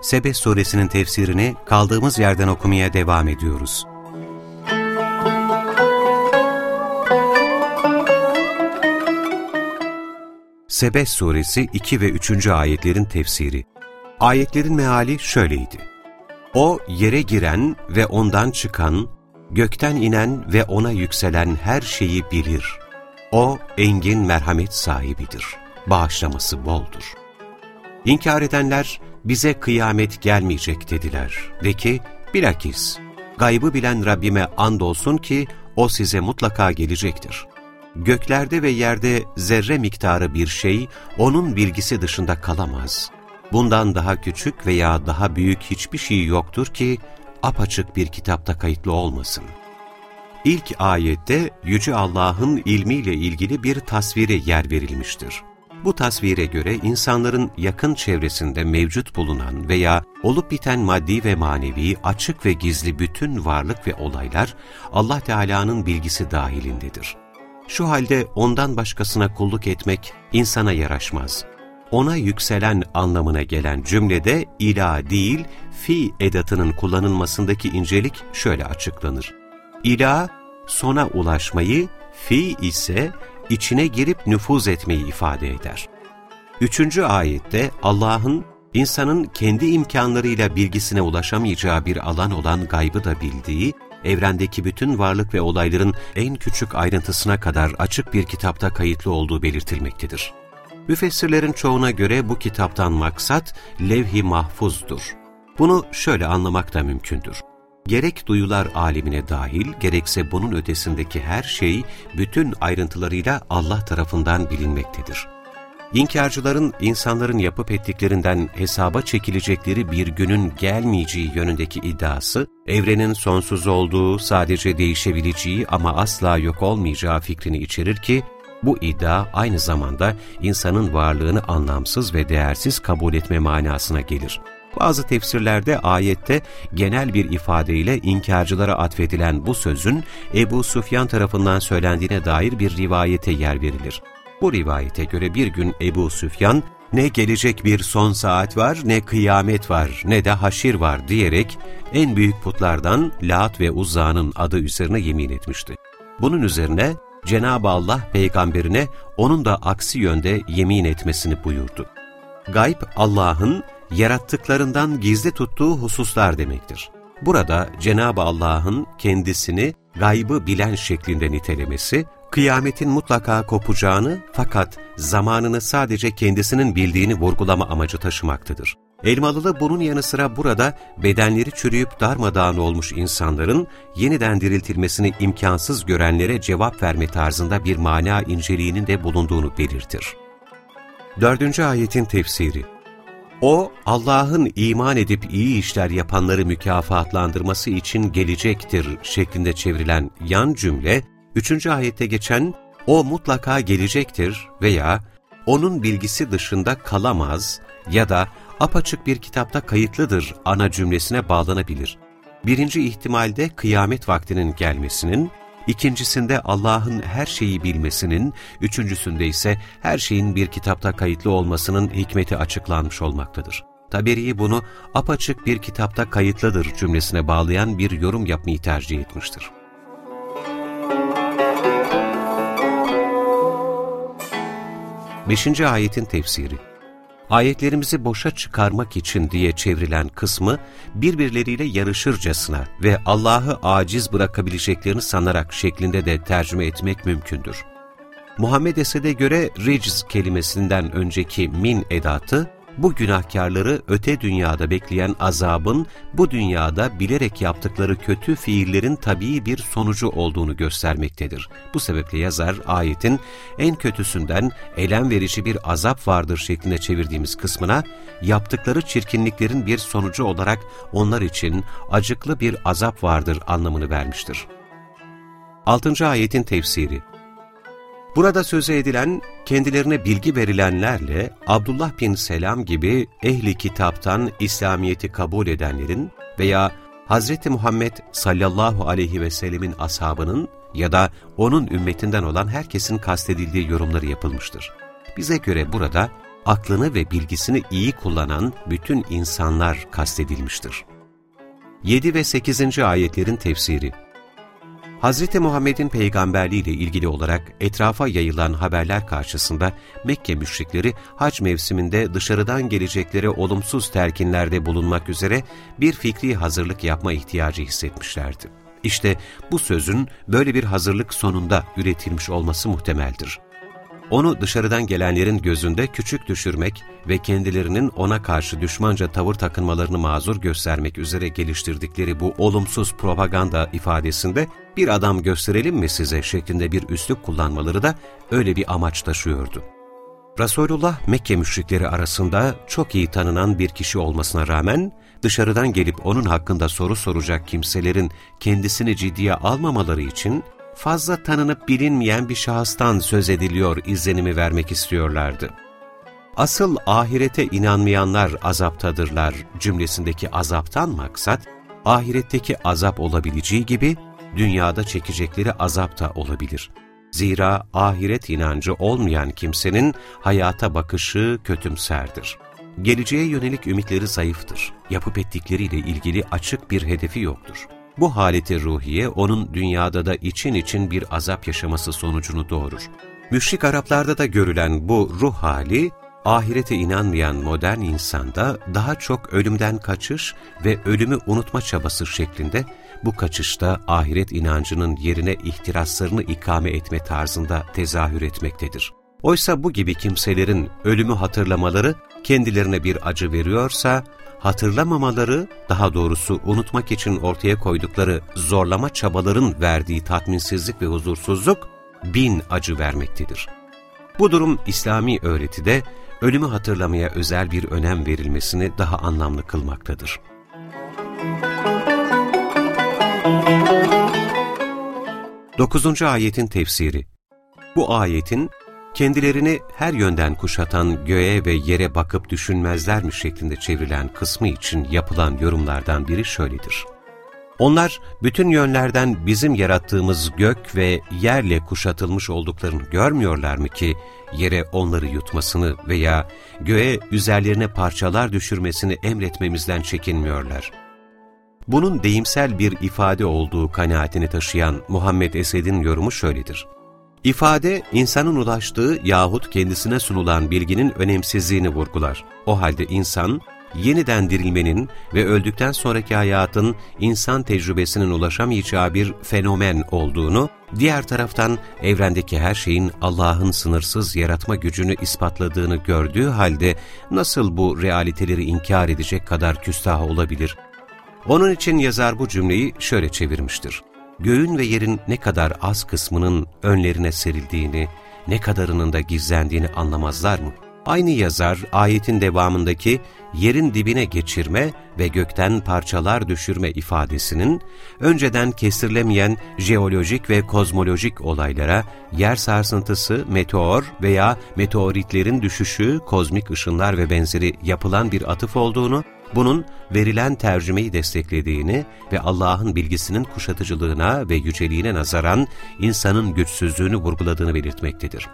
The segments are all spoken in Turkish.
Sebes suresinin tefsirini kaldığımız yerden okumaya devam ediyoruz. Sebes suresi 2 ve 3. ayetlerin tefsiri. Ayetlerin meali şöyleydi. O yere giren ve ondan çıkan, gökten inen ve ona yükselen her şeyi bilir. O engin merhamet sahibidir. Bağışlaması boldur. İnkar edenler bize kıyamet gelmeyecek dediler. De ki bilakis gaybı bilen Rabbime andolsun ki o size mutlaka gelecektir. Göklerde ve yerde zerre miktarı bir şey onun bilgisi dışında kalamaz. Bundan daha küçük veya daha büyük hiçbir şey yoktur ki apaçık bir kitapta kayıtlı olmasın. İlk ayette Yüce Allah'ın ilmiyle ilgili bir tasvire yer verilmiştir. Bu tasvire göre insanların yakın çevresinde mevcut bulunan veya olup biten maddi ve manevi açık ve gizli bütün varlık ve olaylar Allah Teala'nın bilgisi dahilindedir. Şu halde ondan başkasına kulluk etmek insana yaraşmaz. Ona yükselen anlamına gelen cümlede ila değil, fi edatının kullanılmasındaki incelik şöyle açıklanır. İla, sona ulaşmayı, fi ise içine girip nüfuz etmeyi ifade eder. Üçüncü ayette Allah'ın insanın kendi imkanlarıyla bilgisine ulaşamayacağı bir alan olan gaybı da bildiği, evrendeki bütün varlık ve olayların en küçük ayrıntısına kadar açık bir kitapta kayıtlı olduğu belirtilmektedir. Müfessirlerin çoğuna göre bu kitaptan maksat levh-i mahfuzdur. Bunu şöyle anlamak da mümkündür. Gerek duyular alemine dahil, gerekse bunun ötesindeki her şey bütün ayrıntılarıyla Allah tarafından bilinmektedir. İnkarcıların insanların yapıp ettiklerinden hesaba çekilecekleri bir günün gelmeyeceği yönündeki iddiası, evrenin sonsuz olduğu, sadece değişebileceği ama asla yok olmayacağı fikrini içerir ki, bu iddia aynı zamanda insanın varlığını anlamsız ve değersiz kabul etme manasına gelir. Bazı tefsirlerde ayette genel bir ifadeyle inkarcılara atfedilen bu sözün Ebu Sufyan tarafından söylendiğine dair bir rivayete yer verilir. Bu rivayete göre bir gün Ebu Süfyan, ne gelecek bir son saat var, ne kıyamet var, ne de haşir var diyerek en büyük putlardan Lat ve Uzza'nın adı üzerine yemin etmişti. Bunun üzerine Cenab-ı Allah peygamberine onun da aksi yönde yemin etmesini buyurdu. Gayb Allah'ın yarattıklarından gizli tuttuğu hususlar demektir. Burada Cenab-ı Allah'ın kendisini gaybı bilen şeklinde nitelemesi, kıyametin mutlaka kopacağını fakat zamanını sadece kendisinin bildiğini vurgulama amacı taşımaktadır. Elmalılı bunun yanı sıra burada bedenleri çürüyüp darmadağın olmuş insanların yeniden diriltilmesini imkansız görenlere cevap verme tarzında bir mana inceliğinin de bulunduğunu belirtir. Dördüncü ayetin tefsiri O, Allah'ın iman edip iyi işler yapanları mükafatlandırması için gelecektir şeklinde çevrilen yan cümle, Üçüncü ayette geçen o mutlaka gelecektir veya onun bilgisi dışında kalamaz ya da apaçık bir kitapta kayıtlıdır ana cümlesine bağlanabilir. Birinci ihtimalde kıyamet vaktinin gelmesinin, ikincisinde Allah'ın her şeyi bilmesinin, üçüncüsünde ise her şeyin bir kitapta kayıtlı olmasının hikmeti açıklanmış olmaktadır. Taberi bunu apaçık bir kitapta kayıtlıdır cümlesine bağlayan bir yorum yapmayı tercih etmiştir. 5. ayetin tefsiri Ayetlerimizi boşa çıkarmak için diye çevrilen kısmı birbirleriyle yarışırcasına ve Allah'ı aciz bırakabileceklerini sanarak şeklinde de tercüme etmek mümkündür. Muhammed Esed'e göre ricz kelimesinden önceki min edatı bu günahkarları öte dünyada bekleyen azabın bu dünyada bilerek yaptıkları kötü fiillerin tabii bir sonucu olduğunu göstermektedir. Bu sebeple yazar ayetin en kötüsünden elem verici bir azap vardır şeklinde çevirdiğimiz kısmına yaptıkları çirkinliklerin bir sonucu olarak onlar için acıklı bir azap vardır anlamını vermiştir. 6. ayetin tefsiri Burada söze edilen, kendilerine bilgi verilenlerle Abdullah bin Selam gibi ehli kitaptan İslamiyet'i kabul edenlerin veya Hz. Muhammed sallallahu aleyhi ve sellemin ashabının ya da onun ümmetinden olan herkesin kastedildiği yorumları yapılmıştır. Bize göre burada aklını ve bilgisini iyi kullanan bütün insanlar kastedilmiştir. 7 ve 8. ayetlerin tefsiri Hz. Muhammed'in peygamberliği ile ilgili olarak etrafa yayılan haberler karşısında Mekke müşrikleri hac mevsiminde dışarıdan geleceklere olumsuz telkinlerde bulunmak üzere bir fikri hazırlık yapma ihtiyacı hissetmişlerdi. İşte bu sözün böyle bir hazırlık sonunda üretilmiş olması muhtemeldir. Onu dışarıdan gelenlerin gözünde küçük düşürmek ve kendilerinin ona karşı düşmanca tavır takınmalarını mazur göstermek üzere geliştirdikleri bu olumsuz propaganda ifadesinde bir adam gösterelim mi size şeklinde bir üslup kullanmaları da öyle bir amaç taşıyordu. Resulullah Mekke müşrikleri arasında çok iyi tanınan bir kişi olmasına rağmen dışarıdan gelip onun hakkında soru soracak kimselerin kendisini ciddiye almamaları için fazla tanınıp bilinmeyen bir şahıstan söz ediliyor izlenimi vermek istiyorlardı. Asıl ahirete inanmayanlar azaptadırlar cümlesindeki azaptan maksat, ahiretteki azap olabileceği gibi dünyada çekecekleri azap da olabilir. Zira ahiret inancı olmayan kimsenin hayata bakışı kötümserdir. Geleceğe yönelik ümitleri zayıftır. Yapıp ettikleriyle ilgili açık bir hedefi yoktur. Bu haleti ruhiye onun dünyada da için için bir azap yaşaması sonucunu doğurur. Müşrik Araplarda da görülen bu ruh hali, ahirete inanmayan modern insanda daha çok ölümden kaçış ve ölümü unutma çabası şeklinde bu kaçışta ahiret inancının yerine ihtiraslarını ikame etme tarzında tezahür etmektedir. Oysa bu gibi kimselerin ölümü hatırlamaları kendilerine bir acı veriyorsa, hatırlamamaları, daha doğrusu unutmak için ortaya koydukları zorlama çabaların verdiği tatminsizlik ve huzursuzluk bin acı vermektedir. Bu durum İslami öğretide ölümü hatırlamaya özel bir önem verilmesini daha anlamlı kılmaktadır. 9. ayetin tefsiri Bu ayetin kendilerini her yönden kuşatan göğe ve yere bakıp düşünmezler mi şeklinde çevrilen kısmı için yapılan yorumlardan biri şöyledir. Onlar bütün yönlerden bizim yarattığımız gök ve yerle kuşatılmış olduklarını görmüyorlar mı ki yere onları yutmasını veya göğe üzerlerine parçalar düşürmesini emretmemizden çekinmiyorlar. Bunun deyimsel bir ifade olduğu kanaatini taşıyan Muhammed Esed'in yorumu şöyledir. İfade, insanın ulaştığı yahut kendisine sunulan bilginin önemsizliğini vurgular. O halde insan, yeniden dirilmenin ve öldükten sonraki hayatın insan tecrübesinin ulaşamayacağı bir fenomen olduğunu, diğer taraftan evrendeki her şeyin Allah'ın sınırsız yaratma gücünü ispatladığını gördüğü halde nasıl bu realiteleri inkar edecek kadar küstah olabilir? Onun için yazar bu cümleyi şöyle çevirmiştir göğün ve yerin ne kadar az kısmının önlerine serildiğini, ne kadarının da gizlendiğini anlamazlar mı? Aynı yazar ayetin devamındaki yerin dibine geçirme ve gökten parçalar düşürme ifadesinin önceden kestirilemeyen jeolojik ve kozmolojik olaylara yer sarsıntısı, meteor veya meteoritlerin düşüşü, kozmik ışınlar ve benzeri yapılan bir atıf olduğunu bunun verilen tercümeyi desteklediğini ve Allah'ın bilgisinin kuşatıcılığına ve yüceliğine nazaran insanın güçsüzlüğünü vurguladığını belirtmektedir.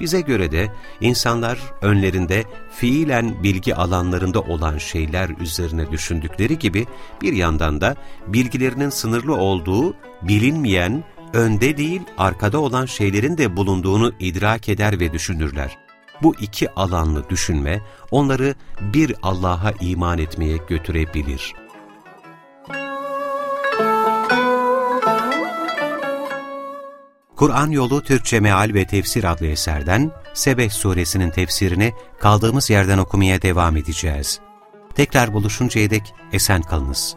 Bize göre de insanlar önlerinde fiilen bilgi alanlarında olan şeyler üzerine düşündükleri gibi bir yandan da bilgilerinin sınırlı olduğu bilinmeyen, önde değil arkada olan şeylerin de bulunduğunu idrak eder ve düşünürler. Bu iki alanlı düşünme onları bir Allah'a iman etmeye götürebilir. Kur'an Yolu Türkçe Meal ve Tefsir adlı eserden Sebeh suresinin tefsirini kaldığımız yerden okumaya devam edeceğiz. Tekrar buluşuncaya dek esen kalınız.